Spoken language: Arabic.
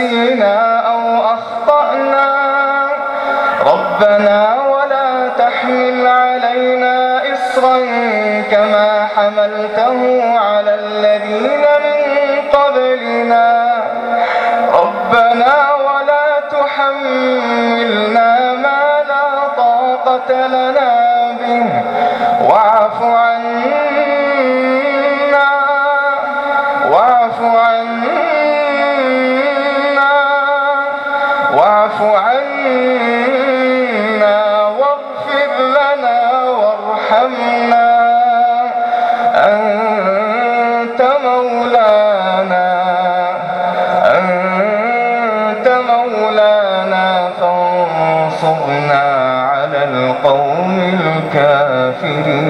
نسينا أو أخطأنا. ربنا ولا تحمل علينا إصرا كما حملته على الذين من قبلنا. ربنا ولا تحملنا ما لا طاقة لنا به. واعف عنا. واعف عنا. واعف عنا واغفر لنا وارحمنا. أنت مولانا أنت مولانا فانصرنا على القوم الكافرين.